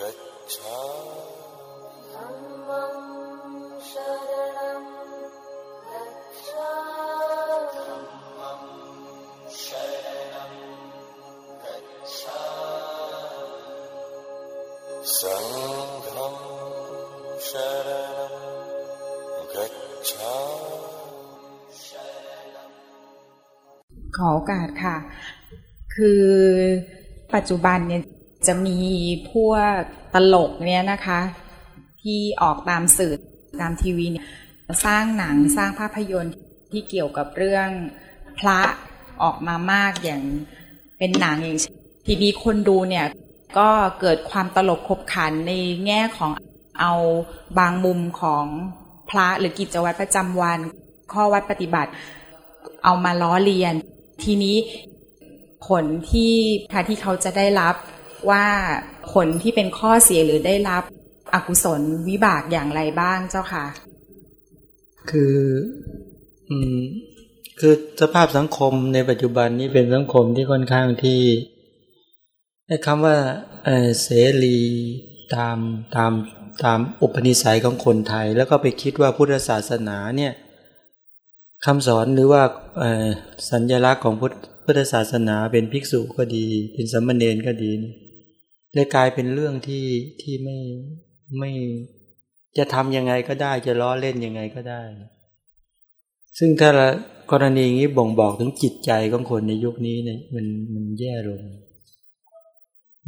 गच्छ गच्छा धरण सङ्घं शर गच्छ อโอกาสค่ะ คือปัจจุบันเนี่ยจะมีพวกตลกเนี่ยนะคะ ที่ออกตามสื่อตามทีวีเนี่ยสร้างหนังสร้างภาพยนตร์ที่เกี่ยวกับเรื่องพระออกมามากอย่างเป็นหนังอย่างเช่นทีนี้คนดูเนี่ยก็เกิดความตลกขบขันในแง่ของเอาบางมุมของพระหรือกิจวัตรประจำวัน ข้อวัดปฏิบัติ เอามาล้อเลียน ทีนี้ผลที่ค่ะที่เขาจะได้รับว่าผลที่เป็นข้อเสียหรือได้รับอกุศลวิบากอย่างไรบ้างเจ้าค่ะ คือ อืม คือสภาพสังคมในปัจจุบันนี้เป็นสังคมที่ค่อนข้างที่ไอ้คำว่าเออเสรีตามตามตามอุปนิสัยของคนไทย แล้วก็ไปคิดว่าพุทธศาสนาเนี่ย คำสอนหรือว่าสัญลักษณ์ของพุทธพุทธศาสนาเป็นภิกษุก็ดี เป็นสัมมาเนนก็ดีเลยกลายเป็นเรื่องที่ที่ไม่ไม่จะทำยังไงก็ได้จะล้อเล่นยังไงก็ได้ ซึ่งถ้ากรณีนี้บ่งบอกถึงจิตใจของคนในยุคนี้เนี่ยมันมันแย่ลง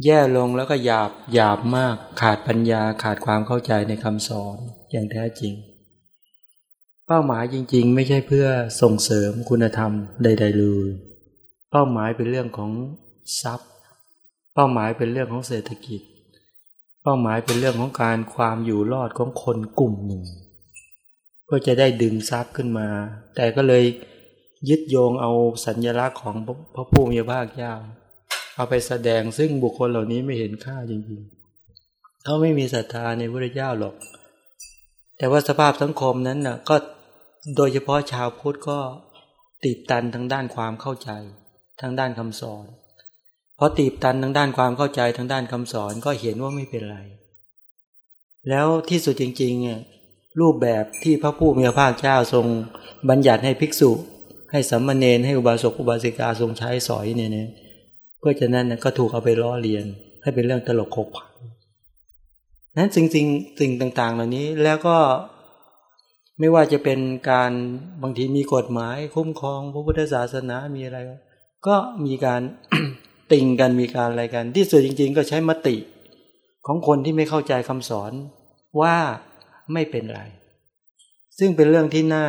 แย่ลงแล้วก็หยาบหยาบมากขาดปัญญาขาดความเข้าใจในคำสอนอย่างแท้จริง เป้าหมายจริง ๆ ไม่ใช่เพื่อส่งเสริมคุณธรรมใด ๆ เลย เป้าหมายเป็นเรื่องของทรัพย์ เป้าหมายเป็นเรื่องของเศรษฐกิจ เป้าหมายเป็นเรื่องของการความอยู่รอดของคนกลุ่มหนึ่งก็จะได้ดึงทรัพย์ขึ้นมา แต่ก็เลยยึดโยงเอาสัญลักษณ์ของพระผู้มีพระภาคเจ้าเอาไปแสดงซึ่งบุคคลเหล่านี้ไม่เห็นค่าจริงๆเขาไม่มีศรัทธาในพระเจ้าหรอก แต่ว่าสภาพสังคมนั้นน่ะก็ โดยเฉพาะชาวพุทธก็ตีบตันทางด้านความเข้าใจทางด้านคำสอน เพอตีบตันทางด้านความเข้าใจทางด้านคำสอนก็เห็นว่าไม่เป็นไร แล้วที่สุดจริงๆเนี่ยรูปแบบที่พระผู้มีพระภาคเจ้าทรงบัญญัติให้ภิกษุ ให้สัมมาเนนให้อุบาสกอุบาสิกาทรงใช้สอยเนี่ยเนี่ยเพื่อจะนั้นก็ถูกเอาไปล้อเลียน ให้เป็นเรื่องตลกขบขันนั้นสิ่งสิ่งสิ่งต่าง ๆ เหล่านี้แล้วก็ ไม่ว่าจะเป็นการบางทีมีกฎหมาย คุ้มครองพระพุทธศาสนามีอะไร ก็มีการติงกันมีการอะไรกัน ที่สุดจริง ๆ ก็ใช้มติของคนที่ไม่เข้าใจคำสอนว่าไม่เป็นไร ซึ่งเป็นเรื่องที่น่า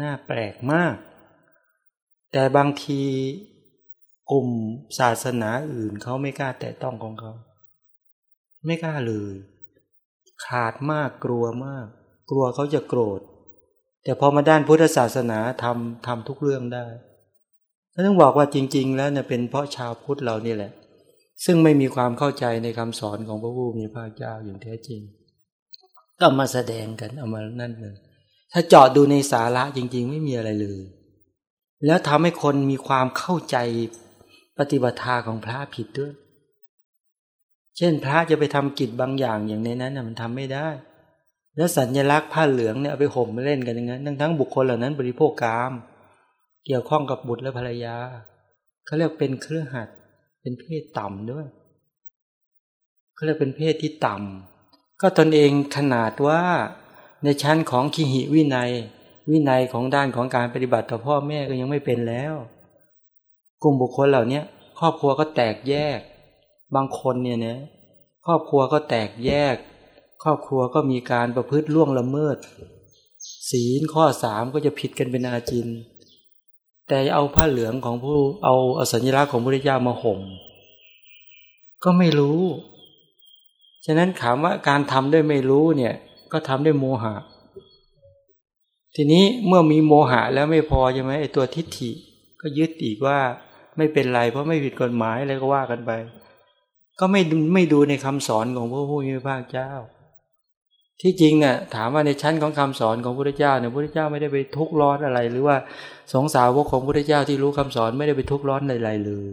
น่าแปลกมาก แต่บางทีกลุ่มศาสนาอื่นเขาไม่กล้าแตะต้องของเขา ไม่กล้าเลย ขาดมากกลัวมาก กลัวเขาจะโกรธ แต่พอมาด้านพุทธศาสนาทำทำทุกเรื่องได้ต้องบอกว่าจริง ๆ แล้วเนี่ยเป็นเพราะชาวพุทธเรานี่แหละ ซึ่งไม่มีความเข้าใจในคำสอนของพระผู้มีพระเจ้าอย่างแท้จริง ก็มาแสดงกันเอามานั่นเลยถ้าเจาะดูในสาระจริง ๆ ไม่มีอะไรเลย แล้วทำให้คนมีความเข้าใจปฏิบัติทาของพระผิดด้วย เช่นพระจะไปทำกิจบางอย่างอย่างในนั้นนะมันทำไม่ได้ แล้วสัญลักษณ์ผ้าเหลืองเนี่ยเอาไปห่มมาเล่นกันอย่างนั้นทั้งทั้งบุคคลเหล่านั้นบริโภคกาม เกี่ยวข้องกับบุตรและภรรยาเขาเรียกเป็นเครื่อหัดเป็นเพศต่ำด้วยเขาเรียกเป็นเพศที่ต่ำก็ตนเองขนาดว่าในชั้นของขีหิวินัย วินัยของด้านของการปฏิบัติต่อพ่อแม่ก็ยังไม่เป็นแล้ว กลุ่มบุคคลเหล่านี้ครอบครัวก็แตกแยก บางคนเนี่ยนะครอบครัวก็แตกแยก ครอบครัวก็มีการประพฤติล่วงละเมิด ศีลข้อสามก็จะผิดกันเป็นอาจิน แต่เอาผ้าเหลืองของผู้เอาอสัญลักษณ์ของพระพุทธเจ้ามาห่ม ก็ไม่รู้ ฉะนั้นถามว่าการทำด้วยไม่รู้เนี่ยก็ทำด้วยโมหะ ทีนี้เมื่อมีโมหะแล้วไม่พอใช่ไหมไอตัวทิฏฐิก็ยึดอีกว่าไม่เป็นไรเพราะไม่ผิดกฎหมายอะไรก็ว่ากันไป ก็ไม่ไม่ดูในคำสอนของพระผู้มีพระเจ้า ที่จริงเนี่ยถามว่าในชั้นของคำสอนของพระพุทธเจ้าเนี่ยพระพุทธเจ้าไม่ได้ไปทุกข์ร้อนอะไร หรือว่าสงสาวกของพระพุทธเจ้าที่รู้คำสอนไม่ได้ไปทุกข์ร้อนอะไรเลย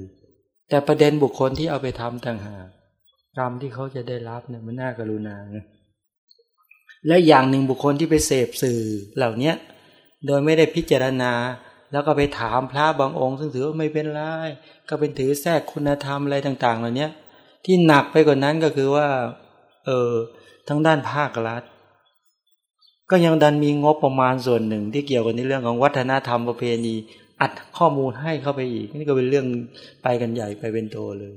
แต่ประเด็นบุคคลที่เอาไปทำต่างหากกรรมที่เขาจะได้รับเนี่ยมันน่ากรุณานะและอย่างหนึ่งบุคคลที่ไปเสพสื่อเหล่าเนี้ยโดยไม่ได้พิจารณา แล้วก็ไปถามพระบางองค์ ซึ่งถือว่าไม่เป็นไรก็เป็นถือแทรกคุณธรรมอะไรต่าง ๆ เหล่านี้ที่หนักไปกว่านั้นก็คือว่า เออทั้งด้านภาครัฐ ก็ยังดันมีงบประมาณส่วนหนึ่งที่เกี่ยวกับในเรื่องของวัฒนธรรมประเพณี อัดข้อมูลให้เข้าไปอีก นี่ก็เป็นเรื่องไปกันใหญ่ไปเป็นโตเลย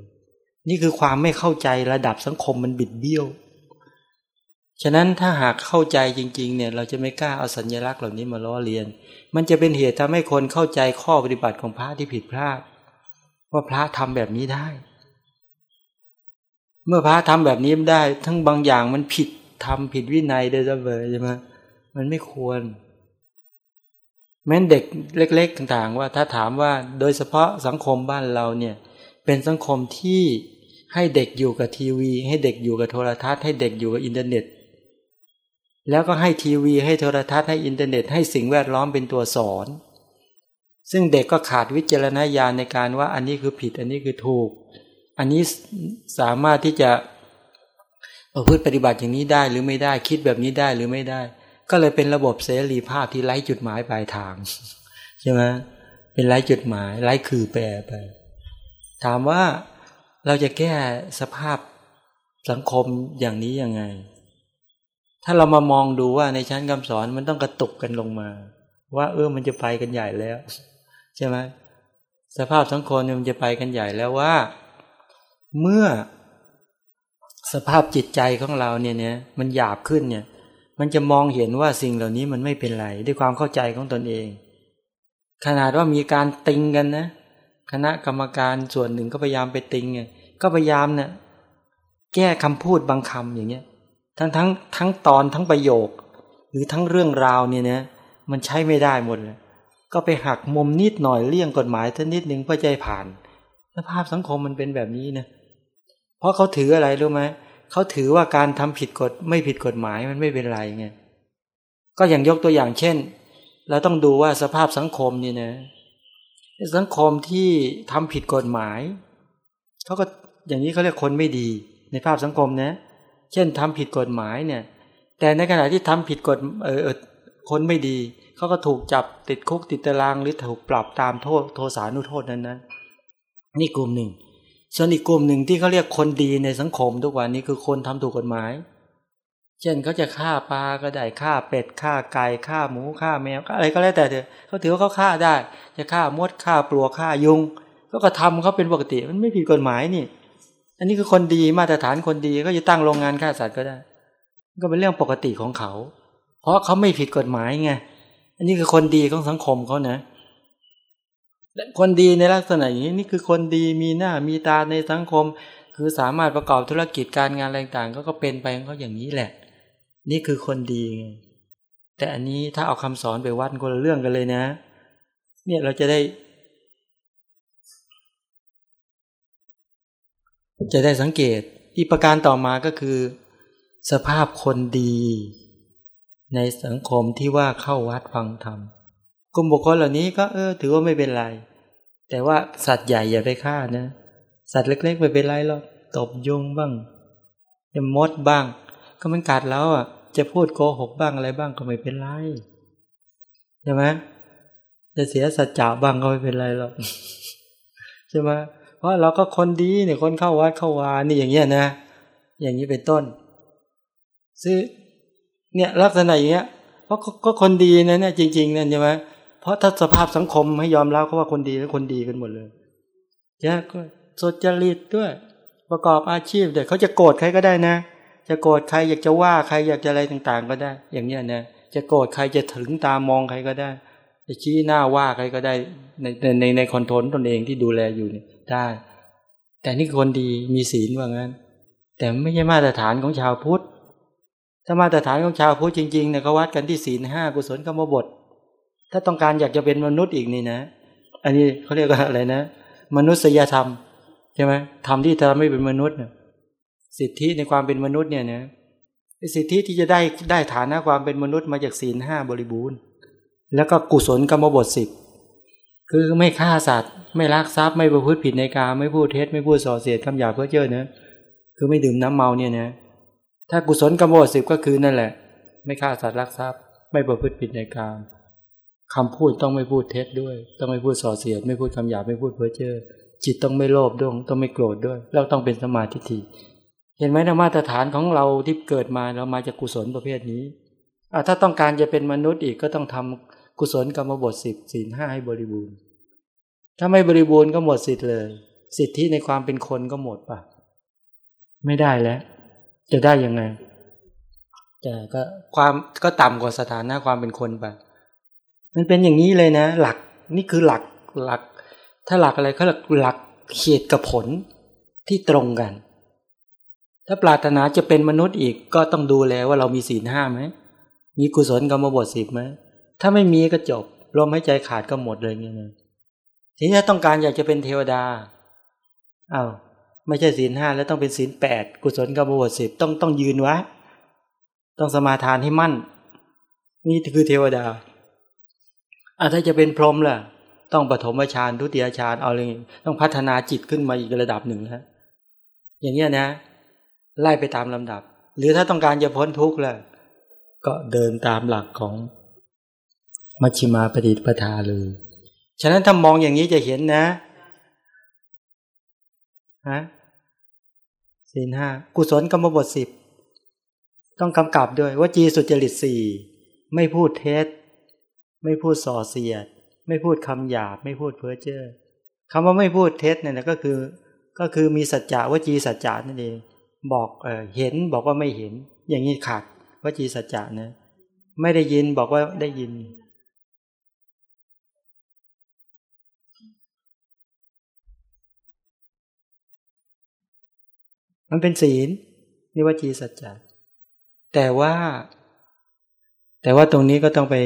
นี่คือความไม่เข้าใจระดับสังคมมันบิดเบี้ยว ฉะนั้นถ้าหากเข้าใจจริง ๆ เนี่ย เราจะไม่กล้าเอาสัญลักษณ์เหล่านี้มาล้อเลียน มันจะเป็นเหตุทำให้คนเข้าใจข้อปฏิบัติของพระที่ผิดพลาดว่าพระทำแบบนี้ได้ เมื่อพระทำแบบนี้ได้ ทั้งบางอย่างมันผิดทำผิดวินัยได้เลยใช่ไหมมันไม่ควร แม้นเด็กเล็ก ๆ ต่าง ๆ ว่าถ้าถามว่าโดยเฉพาะสังคมบ้านเราเนี่ย เป็นสังคมที่ให้เด็กอยู่กับทีวี ให้เด็กอยู่กับโทรทัศน์ ให้เด็กอยู่กับอินเทอร์เน็ต แล้วก็ให้ทีวี ให้โทรทัศน์ให้อินเทอร์เน็ต ให้สิ่งแวดล้อมเป็นตัวสอน ซึ่งเด็กก็ขาดวิจารณญาณในการว่าอันนี้คือผิดอันนี้คือถูก อันนี้สามารถที่จะประพฤติปฏิบัติอย่างนี้ได้หรือไม่ได้ คิดแบบนี้ได้หรือไม่ได้ ก็เลยเป็นระบบเสรีภาพที่ไร้จุดหมายปลายทางใช่ไหมเป็นไร้จุดหมายไร้คือแปรไป ถามว่าเราจะแก้สภาพสังคมอย่างนี้ยังไง ถ้าเรามามองดูว่าในชั้นคำสอนมันต้องกระตุกกันลงมา ว่า เออมันจะไปกันใหญ่แล้ว ใช่ไหมสภาพสังคมมันจะไปกันใหญ่แล้วว่า เมื่อสภาพจิตใจของเราเนี่ยเนี่ยมันหยาบขึ้นเนี่ย มันจะมองเห็นว่าสิ่งเหล่านี้มันไม่เป็นไรด้วยความเข้าใจของตนเอง ขนาดว่ามีการติงกันนะคณะกรรมการส่วนหนึ่งก็พยายามไปติงไงก็พยายามเนี่ยแก้คำพูดบางคำอย่างเงี้ย ทั้งทั้งทั้งตอนทั้งประโยค หรือทั้งเรื่องราวเนี่ยนะมันใช้ไม่ได้หมดเลยก็ไปหักมุมนิดหน่อยเลี่ยงกฎหมายท่านิดหนึ่งเพื่อใจผ่านสภาพสังคมมันเป็นแบบนี้นะ เพราะเขาถืออะไรรู้ไหมเขาถือว่าการทำผิดกฎไม่ผิดกฎหมายมันไม่เป็นไรไงก็อย่างยกตัวอย่างเช่น เราต้องดูว่าสภาพสังคมนี่นะสังคมที่ทำผิดกฎหมายเขาก็อย่างนี้เขาเรียกคนไม่ดีในภาพสังคมนะ เช่นทำผิดกฎหมายเนี่ย แต่ในขณะที่ทำผิดกฎเออคนไม่ดีเขาก็ถูกจับติดคุกติดตารางหรือถูกปรับตามโทษโทสานุโทษนั้นนะนี่กลุ่มหนึ่ง ส่วนอีกกลุ่มหนึ่งที่เขาเรียกคนดีในสังคมทุกวันนี้คือคนทำถูกกฎหมาย เช่นเขาจะฆ่าปลาก็ได้ฆ่าเป็ดฆ่าไก่ฆ่าหมูฆ่าแมวอะไรก็แล้วแต่เถอะเขาถือว่าเขาฆ่าได้ จะฆ่ามดฆ่าปลวกฆ่ายุงก็กระทำเขาเป็นปกติมันไม่ผิดกฎหมายนี่ อันนี้คือคนดีมาตรฐานคนดีก็จะตั้งโรงงานฆ่าสัตว์ก็ได้ ก็เป็นเรื่องปกติของเขา เพราะเขาไม่ผิดกฎหมายไงอันนี้คือคนดีของสังคมเขานะ คนดีในลักษณะอย่างนี้นี่คือคนดีมีหน้ามีตาในสังคม คือสามารถประกอบธุรกิจการงานอะไรต่างก็ก็เป็นไปเขาอย่างนี้แหละ นี่คือคนดีไงแต่อันนี้ถ้าเอาคำสอนไปวัดคนละเรื่องกันเลยนะ เนี่ยเราจะได้ จะได้สังเกตอีกประการต่อมาก็คือ สภาพคนดี ในสังคมที่ว่าเข้าวัดฟังธรรม กลุ่มบุคคลเหล่านี้ก็เออ ถือว่าไม่เป็นไร แต่ว่าสัตว์ใหญ่อย่าไปฆ่านะ สัตว์เล็ก ๆ ไม่เป็นไรหรอกตบยุงบ้างจะมดบ้าง ก็มันกัดแล้วอะ จะพูดโกหกบ้างอะไรบ้างก็ไม่เป็นไรใช่ไหมจะเสียสัจจะบ้างก็ไม่เป็นไรหรอกใช่ไหมเพราะเราก็คนดีเนี่ยคนเข้าวัดเข้าวานี่อย่างเงี้ยนะ อย่างนี้เป็นต้นซึ่งเนี่ยลักษณะอย่างเงี้ยเพราะก็คนดีนะเนี่ยจริงๆนั่นใช่ไหม เพราะถ้าสภาพสังคมให้ยอมรับเขาว่าคนดีแล้วคนดีกันหมดเลยจะก็สดจริตด้วย ประกอบอาชีพเด็กเขาจะโกรธใครก็ได้นะ จะโกรธใครอยากจะว่าใครอยากจะอะไรต่างๆ ก็ได้ อย่างเนี้ยนะจะโกรธใครจะถึงตามองใครก็ได้จะชี้หน้าว่าใครก็ได้ในในในในคอนโทรลตนเองที่ดูแลอยู่เนี่ยได้ แต่นี่คนดีมีศีลว่างั้น แต่ไม่ใช่มาตรฐานของชาวพุทธถ้ามาตรฐานของชาวพุทธจริงๆเนี่ยเขาวัดกันที่ศีลห้ากุศลกรรมบท ถ้าต้องการอยากจะเป็นมนุษย์อีกนี่นะ อันนี้เขาเรียกว่าอะไรนะ มนุษยธรรมใช่ไหมธรรมที่ทำให้เป็นมนุษย์เนี่ยสิทธิในความเป็นมนุษย์เนี่ยนะสิทธิที่จะได้ได้ฐานะความเป็นมนุษย์มาจากศีลห้าบริบูรณ์ แล้วก็กุศลกรรมบทสิบคือไม่ฆ่าสัตว์ ไม่ลักทรัพย์ไม่ประพฤติผิดในการไม่พูดเท็จไม่พูดส่อเสียดคำหยาบเพื่อเจ้อเนะคือไม่ดื่มน้ำเมาเนี่ยนะถ้ากุศลกรรมบทสิบก็คือนั่นแหละ ไม่ฆ่าสัตว์ลักทรัพย์ ไม่ประพฤติผิดในการ คำพูดต้องไม่พูดเท็จด้วย ต้องไม่พูดส่อเสียด ไม่พูดคำหยาบไม่พูดเพ้อเจ้อจิตต้องไม่โลภด้วยต้องไม่โกรธด้วย แล้วต้องเป็นสมาธิทีเห็นไหมนะมาตรฐานของเราที่เกิดมาเรามาจากกุศลประเภทนี้อะถ้าต้องการจะเป็นมนุษย์อีกก็ต้องทำกุศลกรรมบทสิบศีลห้าให้บริบูรณ์ ถ้าไม่บริบูรณ์ก็หมดสิทธิ์เลย สิทธิในความเป็นคนก็หมดปะไม่ได้แล้ว จะได้ยังไงแต่ก็ความก็ต่ำกว่าสถานะความเป็นคนไป มันเป็นอย่างนี้เลยนะ หลักนี่คือหลักหลัก ถ้าหลักอะไรเขาหลักหลักเหตุกับผลที่ตรงกัน ถ้าปรารถนาจะเป็นมนุษย์อีกก็ต้องดูแลว่าเรามีศีลห้าไหมมีกุศลกรรมบทสิบไหมถ้าไม่มีก็จบลมหายใจขาดก็หมดเลยเนี่ยนะทีนี้ต้องการอยากจะเป็นเทวดาอา้าวไม่ใช่ศีลห้าแล้วต้องเป็นศีลแปดกุศลกรรมบทสิบต้องต้องยืนไว้ต้องสมาทานให้มั่น นี่คือเทวดา อะถ้าจะเป็นพรหมล่ะ ต้องปฐมฌานทุติยฌานเอาเลยต้องพัฒนาจิตขึ้นมาอีกระดับหนึ่งนะอย่างเงี้ยนะ ไล่ไปตามลำดับ หรือถ้าต้องการจะพ้นทุกข์ล่ะ ก็เดินตามหลักของมัชฌิมาปฏิปทาเลย ฉะนั้นถ้ามองอย่างนี้จะเห็นนะฮะสี่ห้ากุศลกรรมบทสิบต้องกำกับด้วยว่าจีสุจริตสี่ไม่พูดเท็จ ไม่พูดส่อเสียด ไม่พูดคำหยาบ ไม่พูดเพ้อเจ้อคำว่าไม่พูดเท็จเนี่ยนะก็คือ ก็คือมีสัจจะวจีสัจจะนั่นเองบอกเออเห็นบอกว่าไม่เห็น อย่างนี้ขาดวจีสัจจะนะไม่ได้ยินบอกว่าได้ยิน มันเป็นศีลนี่วจีสัจจะแต่ว่า แต่ว่าตรงนี้ก็ต้องไป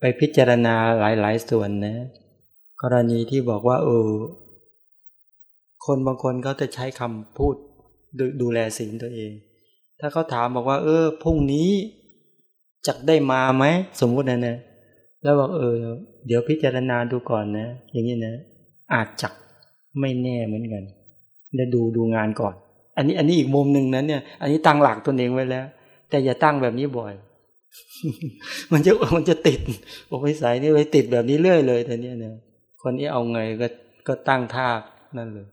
ไปพิจารณาหลาย ๆ ส่วนนะ กรณีที่บอกว่า เออ คนบางคนเขาจะใช้คำพูดดดูแลศีลตัวเอง ถ้าเขาถามบอกว่า เออพรุ่งนี้จะได้มาไหมสมมุตินะนะแล้วบอกเออ เดี๋ยวพิจารณาดูก่อนนะ อย่างนี้นะ อาจจะไม่แน่เหมือนกันเดี๋ยวดูดูงานก่อน อันนี้อันนี้อีกมุมหนึ่งนั้นเนี่ย อันนี้ตั้งหลักตัวเองไว้แล้ว แต่อย่าตั้งแบบนี้บ่อย มันจะมันจะติดโอ้ยสายนี่ไปติดแบบนี้เรื่อยเลยแต่เนี้ยเนี่ยคนนี้เอาไงก็ก็ตั้งท่านั่นเลย